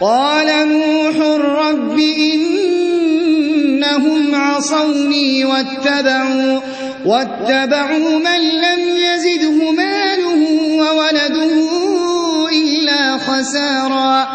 قال نوح رب إنهم عصوني واتبعوا, واتبعوا من لم يزده ماله وولده إلا خسارا.